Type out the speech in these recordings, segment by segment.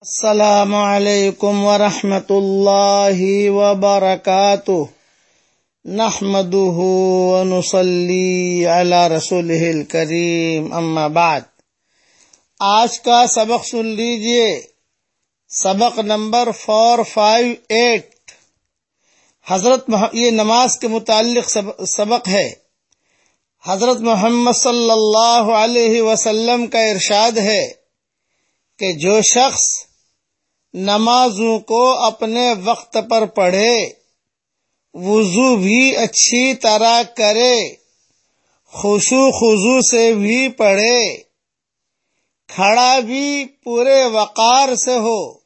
السلام علیکم ورحمۃ اللہ وبرکاتہ۔ نحمده ونصلي على رسوله الكريم اما بعد۔ آج کا سبق سن لیجیے۔ سبق نمبر فور فائیو ایٹ۔ حضرت یہ نماز کے متعلق سبق ہے۔ حضرت محمد صلی اللہ علیہ وسلم کا ارشاد ہے کہ جو شخص نمازوں کو اپنے وقت پر پڑھے، وضو بھی اچھی طرح کرے خوشو خضو سے بھی پڑھے، کھڑا بھی پورے وقار سے ہو۔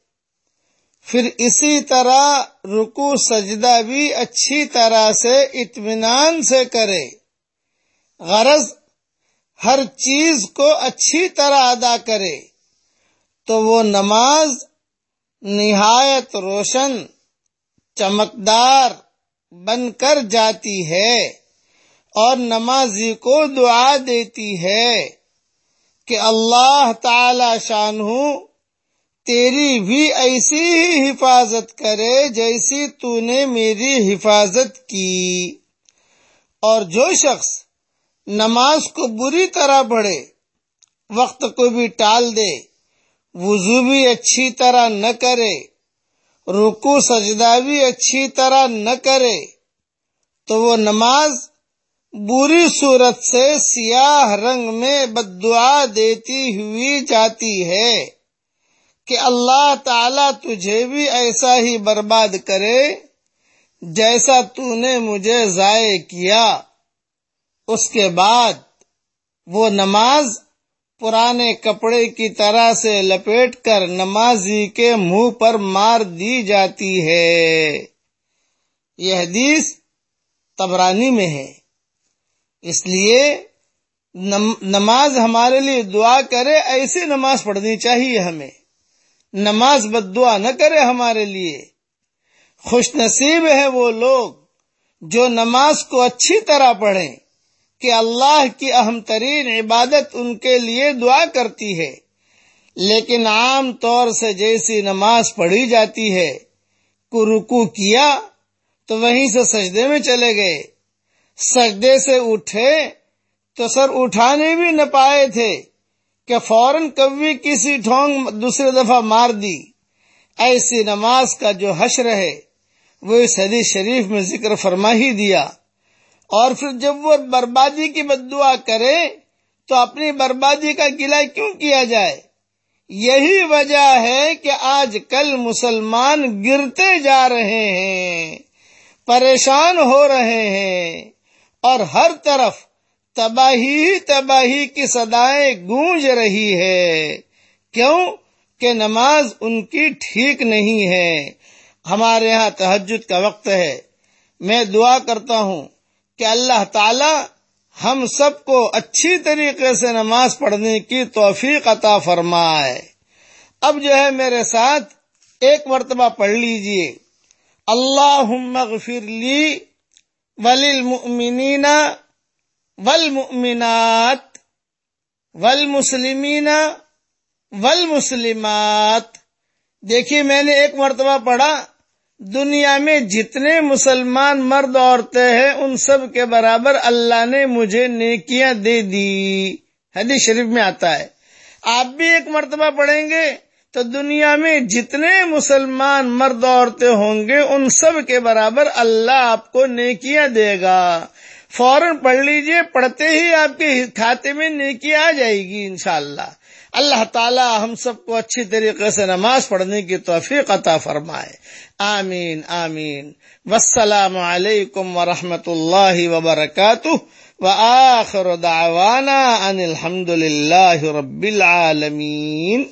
پھر اسی طرح رکو سجدہ بھی اچھی طرح سے اطمینان سے کرے۔ غرض ہر چیز کو اچھی طرح ادا کرے، تو وہ نماز نہایت روشن، چمکدار بن کر جاتی ہے اور نمازی کو دعا دیتی ہے کہ اللہ تعالی شان تیری بھی ایسی ہی حفاظت کرے جیسی تو نے میری حفاظت کی۔ اور جو شخص نماز کو بری طرح پڑھے، وقت کو بھی ٹال دے وضو بھی اچھی طرح نہ کرے رکو سجدہ بھی اچھی طرح نہ کرے، تو وہ نماز بری صورت سے سیاہ رنگ میں بد دعا دیتی ہوئی جاتی ہے کہ اللہ تعالی تجھے بھی ایسا ہی برباد کرے جیسا تو نے مجھے ضائع کیا۔ اس کے بعد وہ نماز پرانے کپڑے کی طرح سے لپیٹ کر نمازی کے منہ پر مار دی جاتی ہے۔ یہ حدیث تبرانی میں ہے۔ اس لیے نماز ہمارے لیے دعا کرے، ایسی نماز پڑھنی چاہیے ہمیں۔ نماز بد دعا نہ کرے ہمارے لیے۔ خوش نصیب ہے وہ لوگ جو نماز کو اچھی طرح پڑھیں۔ کہ اللہ کی اہم ترین عبادت ان کے لیے دعا کرتی ہے۔ لیکن عام طور سے جیسی نماز پڑھی جاتی ہے۔ کو رکو کیا تو وہیں سے سجدے میں چلے گئے۔ سجدے سے اٹھے تو سر اٹھانے بھی نہ پائے تھے کہ فوراً کبھی کسی ٹھونگ دوسری دفعہ مار دی۔ ایسی نماز کا جو حشر ہے، وہ اس حدیث شریف میں ذکر فرما ہی دیا۔ اور پھر جب وہ بربادی کی بد دعا کرے تو اپنی بربادی کا گلا کیوں کیا جائے؟ یہی وجہ ہے کہ آج کل مسلمان گرتے جا رہے ہیں، پریشان ہو رہے ہیں، اور ہر طرف تباہی تباہی کی سدائیں گونج رہی ہے۔ کیوں کہ نماز ان کی ٹھیک نہیں ہے۔ ہمارے یہاں تحجد کا وقت ہے۔ میں دعا کرتا ہوں کہ اللہ تعالی ہم سب کو اچھی طریقے سے نماز پڑھنے کی توفیق عطا فرمائے۔ اب جو ہے میرے ساتھ ایک مرتبہ پڑھ لیجیے۔ اللہ مغفر لی وللمؤمنین والمؤمنات والمسلمین والمسلمات۔ دیکھیے میں نے ایک مرتبہ پڑھا۔ دنیا میں جتنے مسلمان مرد عورتیں ہیں، ان سب کے برابر اللہ نے مجھے نیکیاں دے دی۔ حدیث شریف میں آتا ہے۔ آپ بھی ایک مرتبہ پڑھیں گے تو دنیا میں جتنے مسلمان مرد عورتیں ہوں گے، ان سب کے برابر اللہ آپ کو نیکیاں دے گا۔ فوراً پڑھ لیجیے، پڑھتے ہی آپ کے کھاتے میں نیکی آ جائے گی انشاءاللہ۔ اللہ تعالی ہم سب کو اچھی طریقے سے نماز پڑھنے کی توفیق عطا فرمائے۔ آمین آمین۔ والسلام علیکم ورحمۃ اللہ وبرکاتہ۔ وآخر دعوانا ان الحمد للہ رب العالمین۔